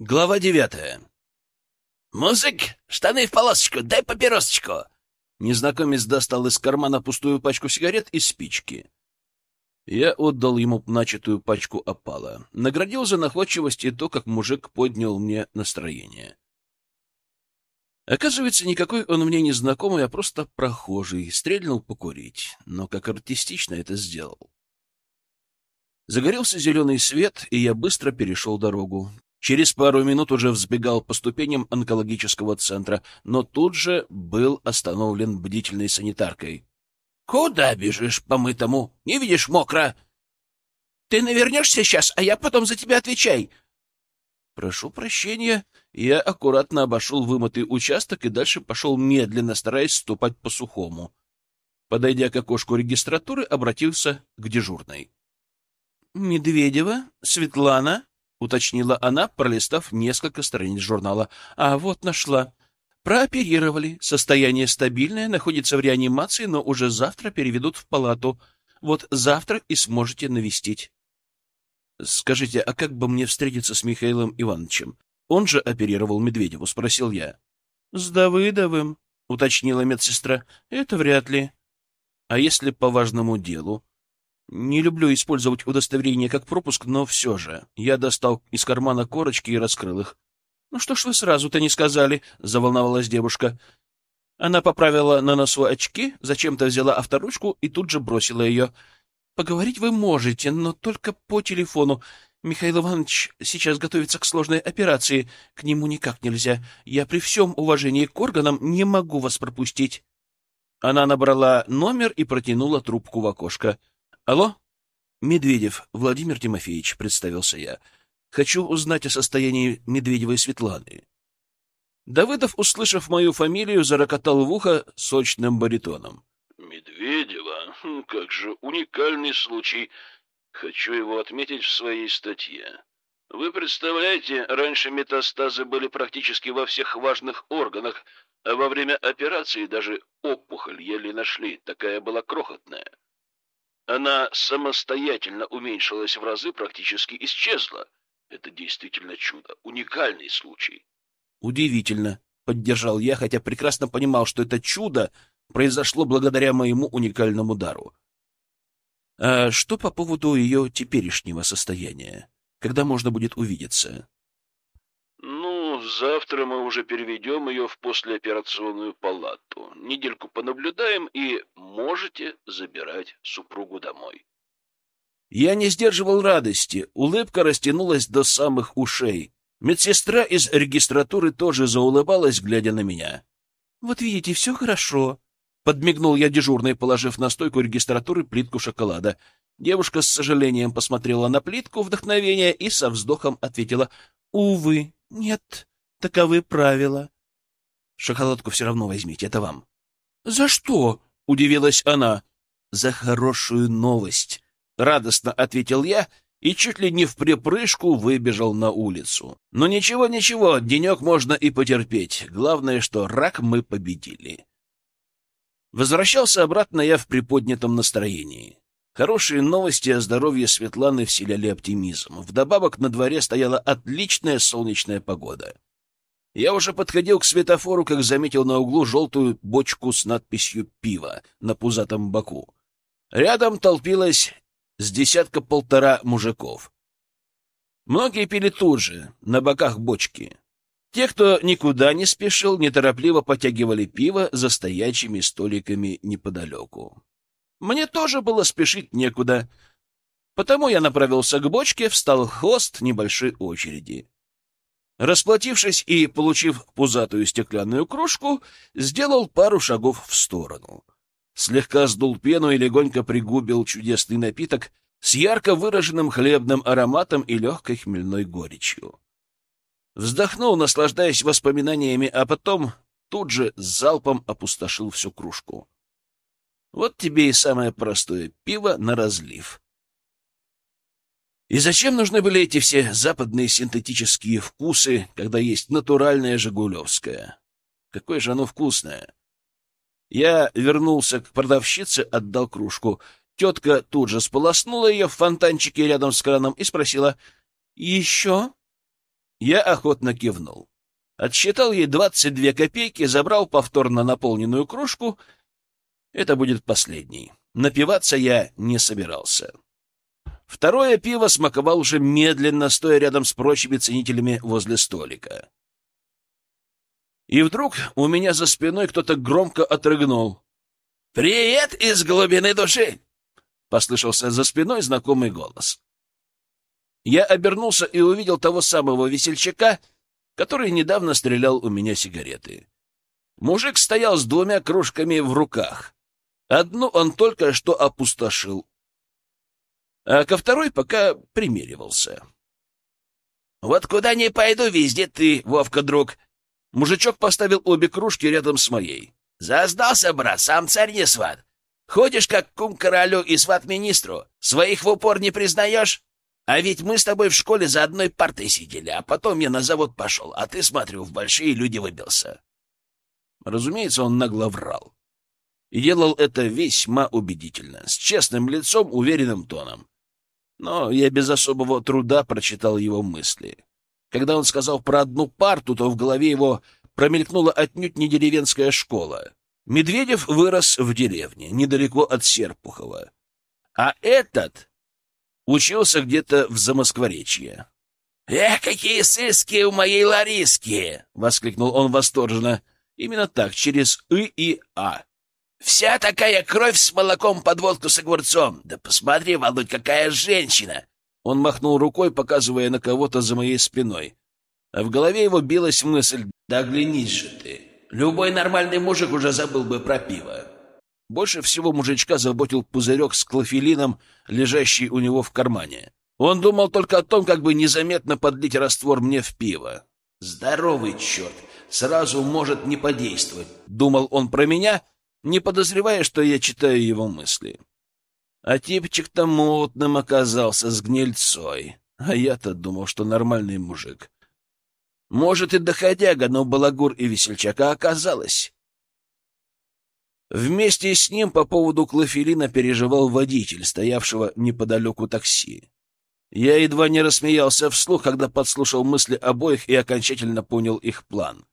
Глава девятая. «Музык, штаны в полосочку, дай папиросочку!» Незнакомец достал из кармана пустую пачку сигарет и спички. Я отдал ему начатую пачку опала. Наградил за находчивость и то, как мужик поднял мне настроение. Оказывается, никакой он мне не знакомый, а просто прохожий. Стрельнул покурить, но как артистично это сделал. Загорелся зеленый свет, и я быстро перешел дорогу. Через пару минут уже взбегал по ступеням онкологического центра, но тут же был остановлен бдительной санитаркой. — Куда бежишь помытому? Не видишь, мокро? — Ты навернешься сейчас, а я потом за тебя отвечай. — Прошу прощения. Я аккуратно обошел вымытый участок и дальше пошел медленно, стараясь ступать по сухому. Подойдя к окошку регистратуры, обратился к дежурной. — Медведева, Светлана, — уточнила она, пролистав несколько страниц журнала. — А вот нашла. Прооперировали. Состояние стабильное, находится в реанимации, но уже завтра переведут в палату. Вот завтра и сможете навестить. — Скажите, а как бы мне встретиться с Михаилом Ивановичем? Он же оперировал Медведеву, — спросил я. — С Давыдовым, — уточнила медсестра. — Это вряд ли. — А если по важному делу? Не люблю использовать удостоверение как пропуск, но все же. Я достал из кармана корочки и раскрыл их. — Ну что ж вы сразу-то не сказали? — заволновалась девушка. Она поправила на носу очки, зачем-то взяла авторучку и тут же бросила ее. — Поговорить вы можете, но только по телефону. Михаил Иванович сейчас готовится к сложной операции. К нему никак нельзя. Я при всем уважении к органам не могу вас пропустить. Она набрала номер и протянула трубку в окошко. — Алло? Медведев Владимир Тимофеевич, представился я. Хочу узнать о состоянии Медведевой Светланы. Давыдов, услышав мою фамилию, зарокотал в ухо сочным баритоном. Медведева? Хм, как же уникальный случай. Хочу его отметить в своей статье. Вы представляете, раньше метастазы были практически во всех важных органах, а во время операции даже опухоль еле нашли, такая была крохотная. Она самостоятельно уменьшилась в разы, практически исчезла. Это действительно чудо, уникальный случай. Удивительно, поддержал я, хотя прекрасно понимал, что это чудо произошло благодаря моему уникальному дару. А что по поводу ее теперешнего состояния? Когда можно будет увидеться? Завтра мы уже переведем ее в послеоперационную палату. Недельку понаблюдаем и можете забирать супругу домой. Я не сдерживал радости. Улыбка растянулась до самых ушей. Медсестра из регистратуры тоже заулыбалась, глядя на меня. — Вот видите, все хорошо. Подмигнул я дежурной, положив на стойку регистратуры плитку шоколада. Девушка с сожалением посмотрела на плитку вдохновения и со вздохом ответила — Увы, нет. Таковы правила. Шоколадку все равно возьмите, это вам. — За что? — удивилась она. — За хорошую новость, — радостно ответил я и чуть ли не в припрыжку выбежал на улицу. Но ничего, ничего, денек можно и потерпеть. Главное, что рак мы победили. Возвращался обратно я в приподнятом настроении. Хорошие новости о здоровье Светланы вселяли оптимизм. Вдобавок на дворе стояла отличная солнечная погода. Я уже подходил к светофору, как заметил на углу желтую бочку с надписью «Пиво» на пузатом боку. Рядом толпилось с десятка-полтора мужиков. Многие пили тут же, на боках бочки. Те, кто никуда не спешил, неторопливо потягивали пиво за стоячими столиками неподалеку. Мне тоже было спешить некуда, потому я направился к бочке, встал хвост небольшой очереди. Расплатившись и получив пузатую стеклянную кружку, сделал пару шагов в сторону. Слегка сдул пену и легонько пригубил чудесный напиток с ярко выраженным хлебным ароматом и легкой хмельной горечью. Вздохнул, наслаждаясь воспоминаниями, а потом тут же с залпом опустошил всю кружку. Вот тебе и самое простое пиво на разлив. И зачем нужны были эти все западные синтетические вкусы, когда есть натуральное жигулевское? Какое же оно вкусное! Я вернулся к продавщице, отдал кружку. Тетка тут же сполоснула ее в фонтанчике рядом с краном и спросила «Еще?» Я охотно кивнул. Отсчитал ей двадцать две копейки, забрал повторно наполненную кружку. Это будет последний. Напиваться я не собирался. Второе пиво смаковал уже медленно, стоя рядом с прочими ценителями возле столика. И вдруг у меня за спиной кто-то громко отрыгнул. «Привет из глубины души!» — послышался за спиной знакомый голос. Я обернулся и увидел того самого весельчака, который недавно стрелял у меня сигареты. Мужик стоял с двумя кружками в руках. Одну он только что опустошил, а ко второй пока примеривался. «Вот куда ни пойду, везде ты, Вовка, друг!» Мужичок поставил обе кружки рядом с моей. «Заздался, брат, сам царь не сват. Ходишь как кум королю и сват министру. Своих в упор не признаешь? А ведь мы с тобой в школе за одной партой сидели, а потом я на завод пошел, а ты, смотрю, в большие люди выбился». Разумеется, он нагло врал. И делал это весьма убедительно, с честным лицом, уверенным тоном. Но я без особого труда прочитал его мысли. Когда он сказал про одну парту, то в голове его промелькнула отнюдь не деревенская школа. Медведев вырос в деревне, недалеко от Серпухова. А этот учился где-то в Замоскворечье. «Эх, какие сыски у моей Лариски!» — воскликнул он восторженно. Именно так, через «ы» и «а». «Вся такая кровь с молоком под водку с огурцом! Да посмотри, Володь, какая женщина! Он махнул рукой, показывая на кого-то за моей спиной. А в голове его билась мысль «Да глянись же ты! Любой нормальный мужик уже забыл бы про пиво!» Больше всего мужичка заботил пузырек с клофелином, лежащий у него в кармане. Он думал только о том, как бы незаметно подлить раствор мне в пиво. «Здоровый черт! Сразу может не подействовать!» — думал он про меня, не подозревая, что я читаю его мысли. А типчик-то мутным оказался с гнильцой. А я-то думал, что нормальный мужик. Может, и доходяга, но балагур и весельчака оказалось. Вместе с ним по поводу клофелина переживал водитель, стоявшего неподалеку такси. Я едва не рассмеялся вслух, когда подслушал мысли обоих и окончательно понял их план.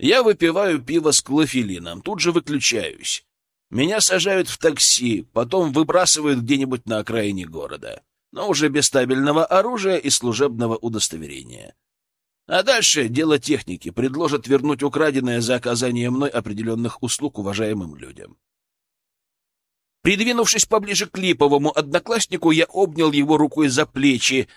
Я выпиваю пиво с клофелином, тут же выключаюсь. Меня сажают в такси, потом выбрасывают где-нибудь на окраине города, но уже без стабильного оружия и служебного удостоверения. А дальше дело техники, предложат вернуть украденное за оказание мной определенных услуг уважаемым людям. Придвинувшись поближе к липовому однокласснику, я обнял его рукой за плечи,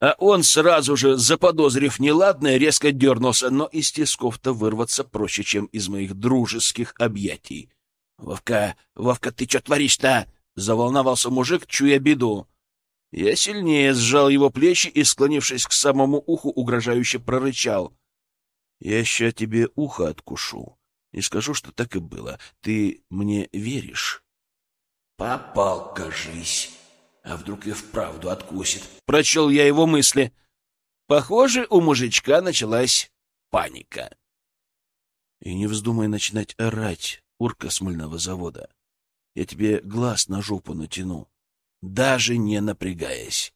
а он, сразу же заподозрив неладное, резко дернулся, но из тисков-то вырваться проще, чем из моих дружеских объятий. «Вовка, Вовка, ты что творишь-то?» — заволновался мужик, чуя беду. Я сильнее сжал его плечи и, склонившись к самому уху, угрожающе прорычал. «Я ща тебе ухо откушу и скажу, что так и было. Ты мне веришь?» «Попал, кажись. А вдруг и вправду откусит?» Прочел я его мысли. Похоже, у мужичка началась паника. «И не вздумай начинать орать, урка смольного завода. Я тебе глаз на жопу натяну, даже не напрягаясь.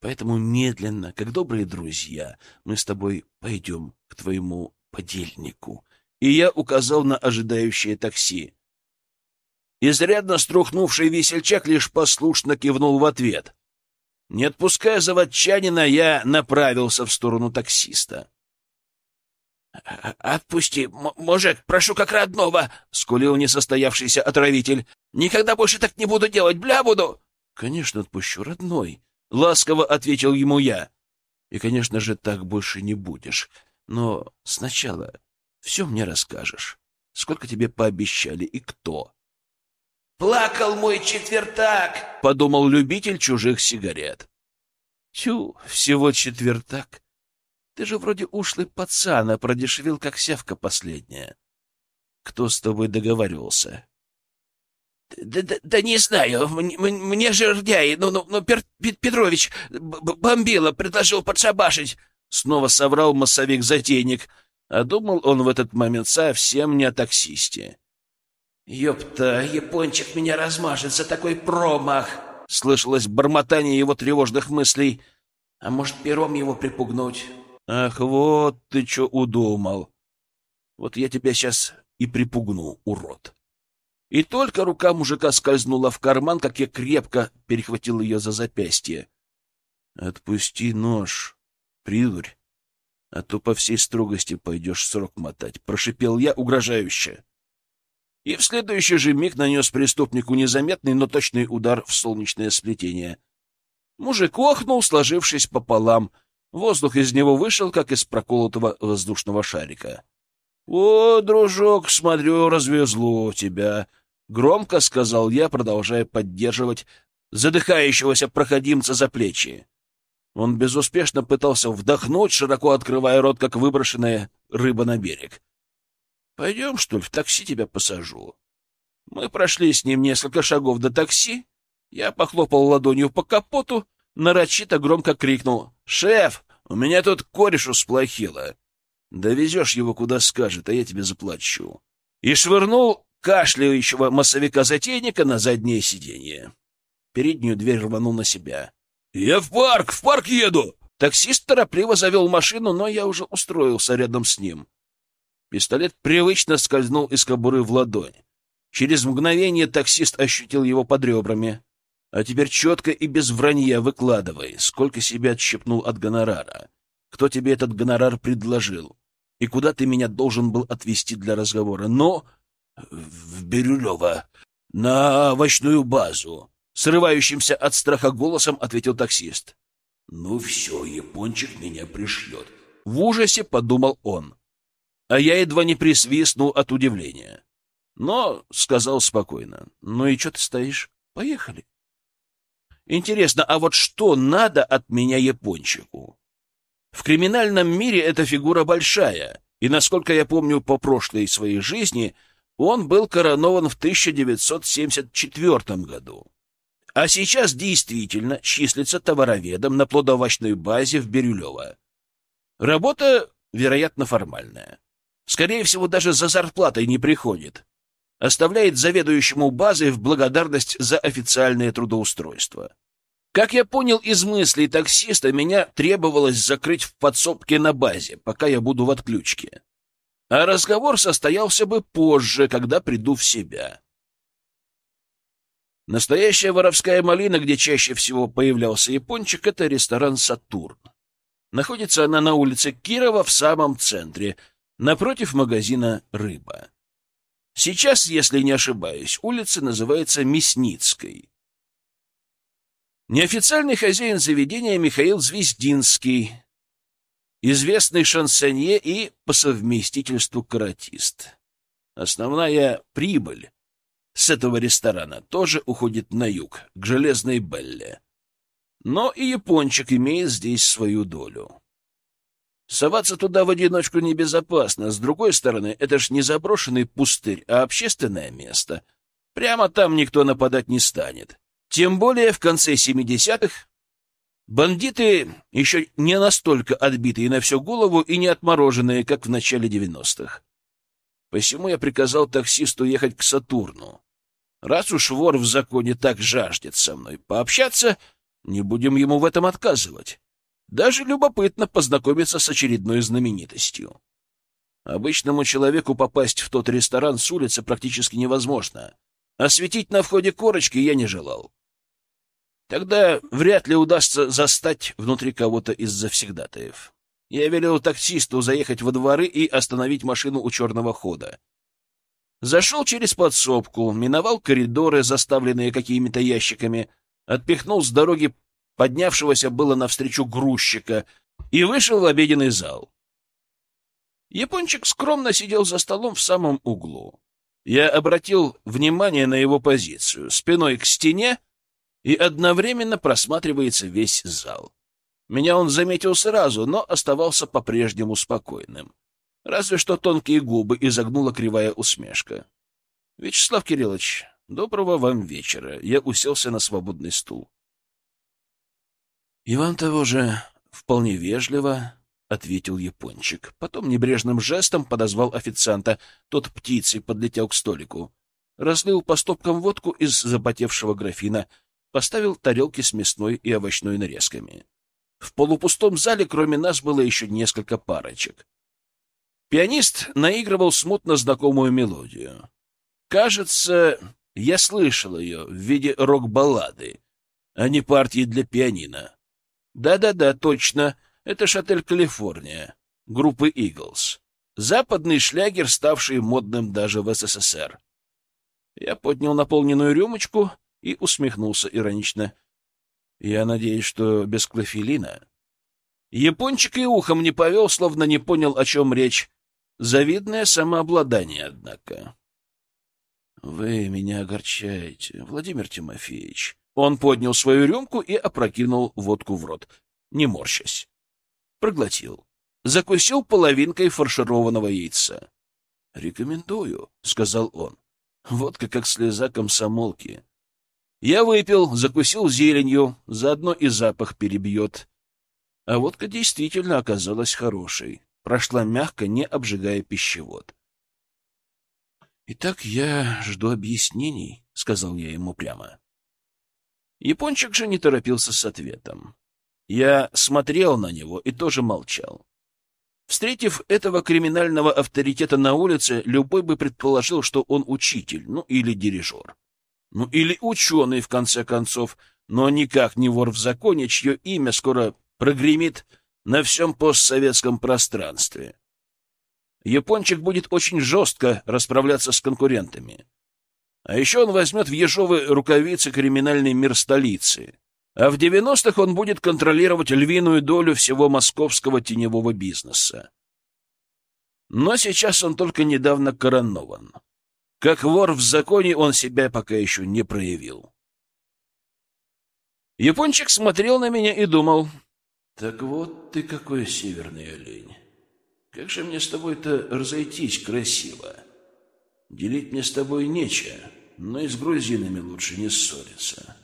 Поэтому медленно, как добрые друзья, мы с тобой пойдем к твоему подельнику. И я указал на ожидающее такси. Изрядно струхнувший весельчак лишь послушно кивнул в ответ. Не отпуская заводчанина, я направился в сторону таксиста. — Отпусти, мужик, прошу как родного, — скулил несостоявшийся отравитель. — Никогда больше так не буду делать, бля буду. — Конечно, отпущу, родной, — ласково ответил ему я. — И, конечно же, так больше не будешь. Но сначала все мне расскажешь. Сколько тебе пообещали и кто? — Плакал мой четвертак, — подумал любитель чужих сигарет. — Тю, всего четвертак. Ты же вроде ушлый пацан, а продешевил, как сявка последняя. Кто с тобой договаривался? Да, да, да не знаю, мне, мне жердяй, ну, ну, ну Пер, Петрович бомбило, предложил подшабашить. Снова соврал массовик-затейник, а думал он в этот момент совсем не о таксисте. «Ёпта, япончик меня размажет за такой промах!» Слышалось бормотание его тревожных мыслей. «А может, пером его припугнуть?» Ах, вот ты что удумал. Вот я тебя сейчас и припугну, урод. И только рука мужика скользнула в карман, как я крепко перехватил ее за запястье. Отпусти нож, придурь, а то по всей строгости пойдешь срок мотать, прошипел я угрожающе. И в следующий же миг нанес преступнику незаметный, но точный удар в солнечное сплетение. Мужик охнул, сложившись пополам — Воздух из него вышел, как из проколотого воздушного шарика. — О, дружок, смотрю, развезло тебя! — громко сказал я, продолжая поддерживать задыхающегося проходимца за плечи. Он безуспешно пытался вдохнуть, широко открывая рот, как выброшенная рыба на берег. — Пойдем, что ли, в такси тебя посажу? Мы прошли с ним несколько шагов до такси. Я похлопал ладонью по капоту, нарочито громко крикнул «Шеф, у меня тут корешу сплохило. Довезешь его куда скажет, а я тебе заплачу». И швырнул кашляющего массовика-затейника на заднее сиденье. Переднюю дверь рванул на себя. «Я в парк! В парк еду!» Таксист торопливо завел машину, но я уже устроился рядом с ним. Пистолет привычно скользнул из кобуры в ладонь. Через мгновение таксист ощутил его под ребрами. А теперь четко и без вранья выкладывай, сколько себя отщепнул от гонорара, кто тебе этот гонорар предложил и куда ты меня должен был отвезти для разговора. Но в Бирюлево, на овощную базу, срывающимся от страха голосом ответил таксист. Ну все, япончик меня пришлет. В ужасе подумал он. А я едва не присвистнул от удивления. Но сказал спокойно. Ну и что ты стоишь? Поехали. Интересно, а вот что надо от меня япончику? В криминальном мире эта фигура большая, и, насколько я помню по прошлой своей жизни, он был коронован в 1974 году. А сейчас действительно числится товароведом на плодовочной базе в Бирюлево. Работа, вероятно, формальная. Скорее всего, даже за зарплатой не приходит оставляет заведующему базой в благодарность за официальное трудоустройство. Как я понял из мыслей таксиста, меня требовалось закрыть в подсобке на базе, пока я буду в отключке. А разговор состоялся бы позже, когда приду в себя. Настоящая воровская малина, где чаще всего появлялся япончик, это ресторан «Сатурн». Находится она на улице Кирова в самом центре, напротив магазина «Рыба». Сейчас, если не ошибаюсь, улица называется Мясницкой. Неофициальный хозяин заведения Михаил Звездинский, известный шансонье и по совместительству каратист. Основная прибыль с этого ресторана тоже уходит на юг, к Железной Белле. Но и япончик имеет здесь свою долю. Соваться туда в одиночку небезопасно. С другой стороны, это ж не заброшенный пустырь, а общественное место. Прямо там никто нападать не станет. Тем более в конце 70-х бандиты еще не настолько отбитые на всю голову и не отмороженные, как в начале 90-х. Посему я приказал таксисту ехать к Сатурну. Раз уж вор в законе так жаждет со мной пообщаться, не будем ему в этом отказывать. Даже любопытно познакомиться с очередной знаменитостью. Обычному человеку попасть в тот ресторан с улицы практически невозможно. Осветить на входе корочки я не желал. Тогда вряд ли удастся застать внутри кого-то из завсегдатаев. Я велел таксисту заехать во дворы и остановить машину у черного хода. Зашел через подсобку, миновал коридоры, заставленные какими-то ящиками, отпихнул с дороги поднявшегося было навстречу грузчика, и вышел в обеденный зал. Япончик скромно сидел за столом в самом углу. Я обратил внимание на его позицию, спиной к стене, и одновременно просматривается весь зал. Меня он заметил сразу, но оставался по-прежнему спокойным. Разве что тонкие губы изогнула кривая усмешка. — Вячеслав Кириллович, доброго вам вечера. Я уселся на свободный стул. И вам того же вполне вежливо, — ответил япончик. Потом небрежным жестом подозвал официанта. Тот птицей подлетел к столику. Разлил по стопкам водку из запотевшего графина, поставил тарелки с мясной и овощной нарезками. В полупустом зале кроме нас было еще несколько парочек. Пианист наигрывал смутно знакомую мелодию. Кажется, я слышал ее в виде рок-баллады, а не партии для пианино. Да-да-да, точно, это «Шатель Калифорния» группы «Иглз». Западный шлягер, ставший модным даже в СССР. Я поднял наполненную рюмочку и усмехнулся иронично. Я надеюсь, что без клофелина. Япончик и ухом не повел, словно не понял, о чем речь. Завидное самообладание, однако. Вы меня огорчаете, Владимир Тимофеевич. Он поднял свою рюмку и опрокинул водку в рот, не морщась. Проглотил. Закусил половинкой фаршированного яйца. «Рекомендую», — сказал он. «Водка как слеза комсомолки. Я выпил, закусил зеленью, заодно и запах перебьет. А водка действительно оказалась хорошей прошла мягко, не обжигая пищевод. «Итак, я жду объяснений», — сказал я ему прямо. Япончик же не торопился с ответом. Я смотрел на него и тоже молчал. Встретив этого криминального авторитета на улице, любой бы предположил, что он учитель, ну или дирижер. Ну или ученый, в конце концов, но никак не вор в законе, чье имя скоро прогремит на всем постсоветском пространстве. Япончик будет очень жестко расправляться с конкурентами. А еще он возьмет в ежовые рукавицы криминальный мир столицы. А в 90-х он будет контролировать львиную долю всего московского теневого бизнеса. Но сейчас он только недавно коронован. Как вор в законе он себя пока еще не проявил. Япончик смотрел на меня и думал, так вот ты какой северный олень. Как же мне с тобой-то разойтись красиво? Делить мне с тобой нечего, но и с грузинами лучше не ссориться.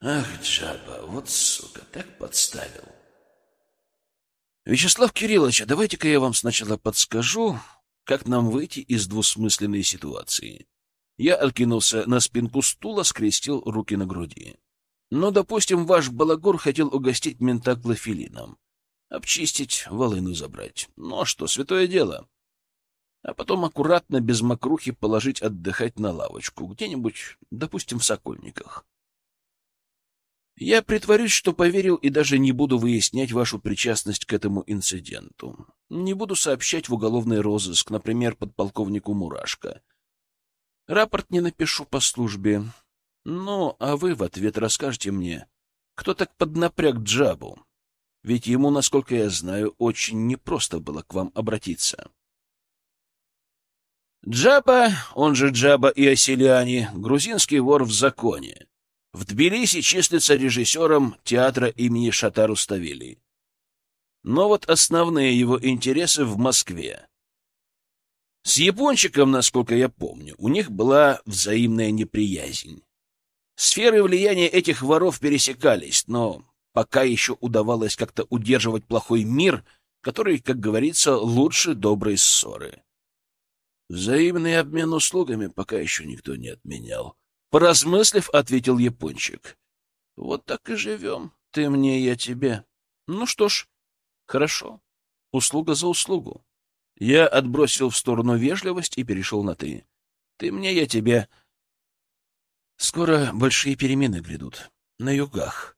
Ах, Джаба, вот сука, так подставил. Вячеслав Кириллович, а давайте-ка я вам сначала подскажу, как нам выйти из двусмысленной ситуации. Я откинулся на спинку стула, скрестил руки на груди. Но, допустим, ваш балагур хотел угостить мента клофелином. Обчистить, волыну забрать. Ну а что, святое дело. А потом аккуратно, без мокрухи, положить отдыхать на лавочку, где-нибудь, допустим, в Сокольниках. Я притворюсь, что поверил и даже не буду выяснять вашу причастность к этому инциденту. Не буду сообщать в уголовный розыск, например, подполковнику Мурашко. Рапорт не напишу по службе, ну, а вы в ответ расскажете мне, кто так поднапряг Джабу? Ведь ему, насколько я знаю, очень непросто было к вам обратиться. Джаба, он же Джаба и Оселяне, грузинский вор в законе. В Тбилиси числится режиссером театра имени Шатару Ставили. Но вот основные его интересы в Москве. С япончиком, насколько я помню, у них была взаимная неприязнь. Сферы влияния этих воров пересекались, но пока еще удавалось как-то удерживать плохой мир, который, как говорится, лучше доброй ссоры. Взаимный обмен услугами пока еще никто не отменял. Поразмыслив, ответил япончик. Вот так и живем. Ты мне, я тебе. Ну что ж, хорошо. Услуга за услугу. Я отбросил в сторону вежливость и перешел на «ты». Ты мне, я тебе. Скоро большие перемены грядут. На югах.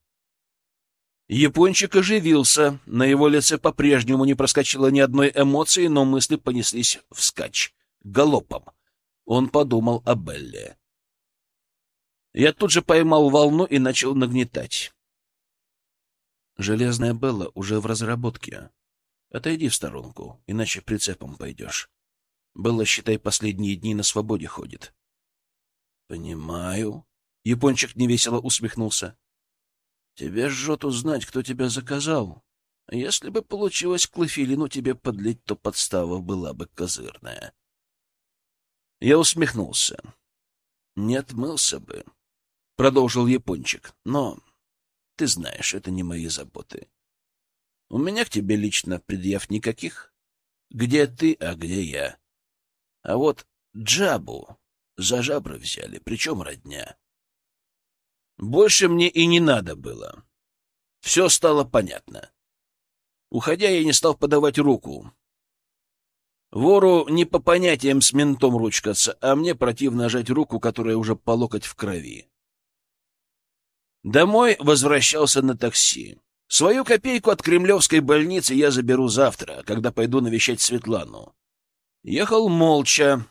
Япончик оживился. На его лице по-прежнему не проскочило ни одной эмоции, но мысли понеслись вскачь, галопом. Он подумал о Белле. Я тут же поймал волну и начал нагнетать. Железная Белла уже в разработке. Отойди в сторонку, иначе прицепом пойдешь. Белла, считай, последние дни на свободе ходит. Понимаю. Япончик невесело усмехнулся. Тебе жжет узнать, кто тебя заказал. Если бы получилось клофелину тебе подлить, то подстава была бы козырная. Я усмехнулся. Не отмылся бы, — продолжил Япончик. Но, ты знаешь, это не мои заботы. У меня к тебе лично предъяв никаких. Где ты, а где я? А вот Джабу за жабры взяли, причем родня. Больше мне и не надо было. все стало понятно. Уходя, я не стал подавать руку. Вору не по понятиям с ментом ручкаться, а мне противно жать руку, которая уже по локоть в крови. Домой возвращался на такси. Свою копейку от кремлевской больницы я заберу завтра, когда пойду навещать Светлану. Ехал молча.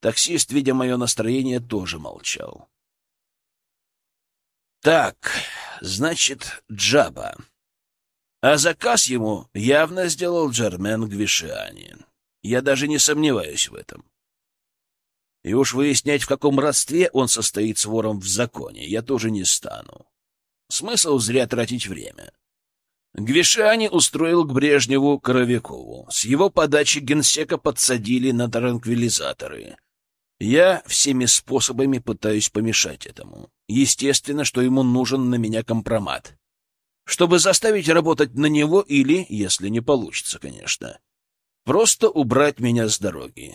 Таксист, видя мое настроение, тоже молчал. Так, значит, Джаба. А заказ ему явно сделал Джермен Гвишиани. Я даже не сомневаюсь в этом. И уж выяснять, в каком родстве он состоит с вором в законе, я тоже не стану. Смысл зря тратить время. Гвишани устроил к Брежневу Коровякову. С его подачи генсека подсадили на транквилизаторы. Я всеми способами пытаюсь помешать этому. Естественно, что ему нужен на меня компромат. Чтобы заставить работать на него или, если не получится, конечно, просто убрать меня с дороги.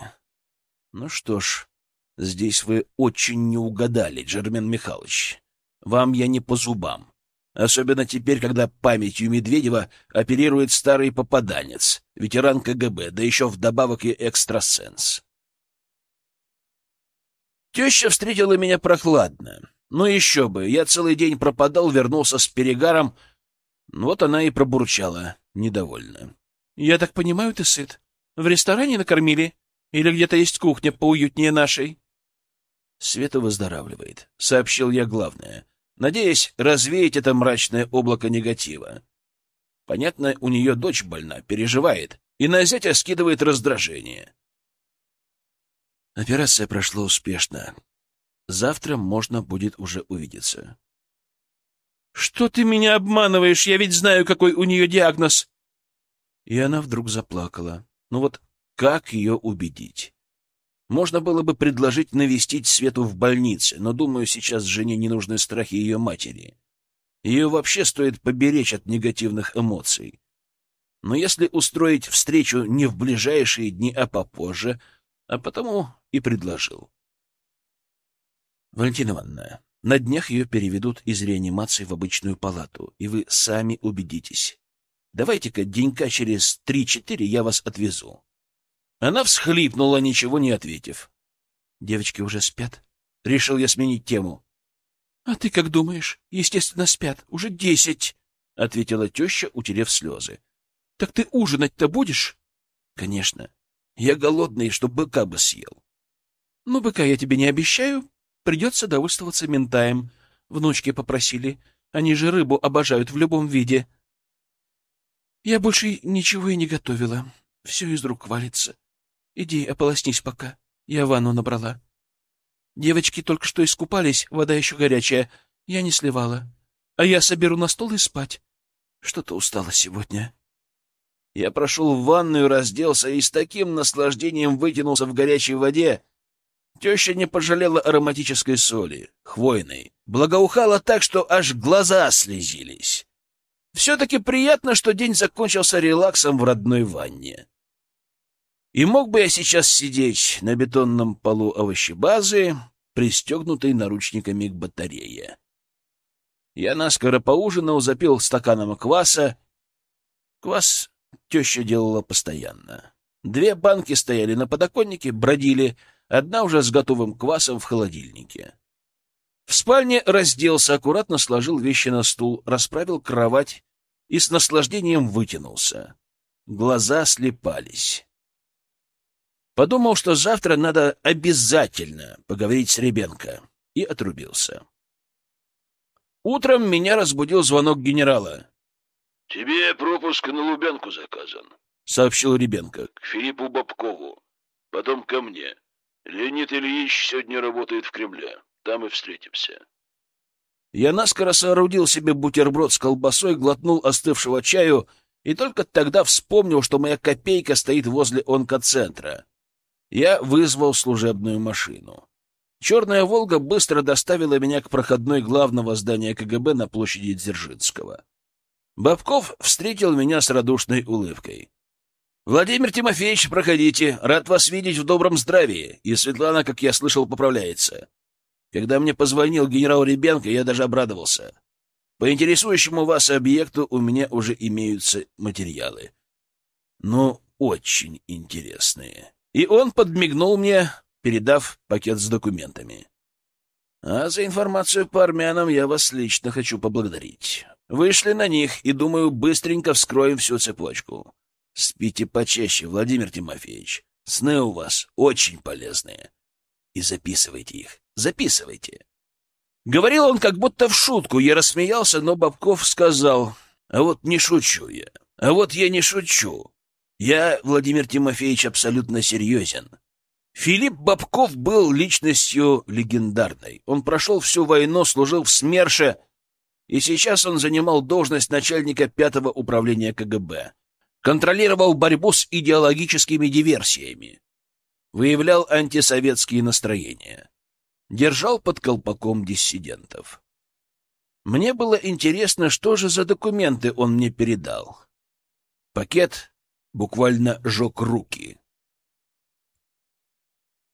Ну что ж, здесь вы очень не угадали, Джермен Михайлович. Вам я не по зубам. Особенно теперь, когда памятью Медведева оперирует старый попаданец, ветеран КГБ, да еще вдобавок и экстрасенс. Теща встретила меня прохладно. Ну еще бы, я целый день пропадал, вернулся с перегаром. Вот она и пробурчала, недовольна. — Я так понимаю, ты сыт? В ресторане накормили? Или где-то есть кухня поуютнее нашей? Света выздоравливает, — сообщил я главное надеясь развеять это мрачное облако негатива. Понятно, у нее дочь больна, переживает, и на зятя скидывает раздражение. Операция прошла успешно. Завтра можно будет уже увидеться. — Что ты меня обманываешь? Я ведь знаю, какой у нее диагноз. И она вдруг заплакала. Ну вот как ее убедить? Можно было бы предложить навестить Свету в больнице, но, думаю, сейчас жене не нужны страхи ее матери. Ее вообще стоит поберечь от негативных эмоций. Но если устроить встречу не в ближайшие дни, а попозже, а потому и предложил. Валентина Ивановна, на днях ее переведут из реанимации в обычную палату, и вы сами убедитесь. Давайте-ка денька через три-четыре я вас отвезу. Она всхлипнула, ничего не ответив. Девочки уже спят. Решил я сменить тему. — А ты как думаешь? Естественно, спят. Уже десять, — ответила теща, утерев слезы. — Так ты ужинать-то будешь? — Конечно. Я голодный, что быка бы съел. — Ну, быка я тебе не обещаю. Придется довольствоваться ментаем. Внучки попросили. Они же рыбу обожают в любом виде. Я больше ничего и не готовила. Все из рук валится. Иди, ополоснись пока. Я ванну набрала. Девочки только что искупались, вода еще горячая. Я не сливала. А я соберу на стол и спать. Что-то устала сегодня. Я прошел в ванную, разделся и с таким наслаждением вытянулся в горячей воде. Теща не пожалела ароматической соли, хвойной. Благоухала так, что аж глаза слезились. Все-таки приятно, что день закончился релаксом в родной ванне. И мог бы я сейчас сидеть на бетонном полу овощебазы, пристегнутой наручниками к батарее. Я наскоро поужинал, запил стаканом кваса. Квас теща делала постоянно. Две банки стояли на подоконнике, бродили, одна уже с готовым квасом в холодильнике. В спальне разделся, аккуратно сложил вещи на стул, расправил кровать и с наслаждением вытянулся. Глаза слепались. Подумал, что завтра надо обязательно поговорить с Ребенко, и отрубился. Утром меня разбудил звонок генерала. — Тебе пропуск на Лубянку заказан, — сообщил Ребенко. — К Филиппу Бабкову. Потом ко мне. Леонид Ильич сегодня работает в Кремле. Там и встретимся. Я наскоро соорудил себе бутерброд с колбасой, глотнул остывшего чаю и только тогда вспомнил, что моя копейка стоит возле онкоцентра я вызвал служебную машину. Черная «Волга» быстро доставила меня к проходной главного здания КГБ на площади Дзержинского. Бабков встретил меня с радушной улыбкой. — Владимир Тимофеевич, проходите. Рад вас видеть в добром здравии. И Светлана, как я слышал, поправляется. Когда мне позвонил генерал Ребенко, я даже обрадовался. По интересующему вас объекту у меня уже имеются материалы. Но очень интересные. И он подмигнул мне, передав пакет с документами. А за информацию по армянам я вас лично хочу поблагодарить. Вышли на них и, думаю, быстренько вскроем всю цепочку. Спите почаще, Владимир Тимофеевич. Сны у вас очень полезные. И записывайте их. Записывайте. Говорил он как будто в шутку. Я рассмеялся, но Бабков сказал, а вот не шучу я. А вот я не шучу. Я, Владимир Тимофеевич, абсолютно серьезен. Филипп Бабков был личностью легендарной. Он прошел всю войну, служил в СМЕРШе, и сейчас он занимал должность начальника пятого управления КГБ. Контролировал борьбу с идеологическими диверсиями. Выявлял антисоветские настроения. Держал под колпаком диссидентов. Мне было интересно, что же за документы он мне передал. Пакет буквально жег руки.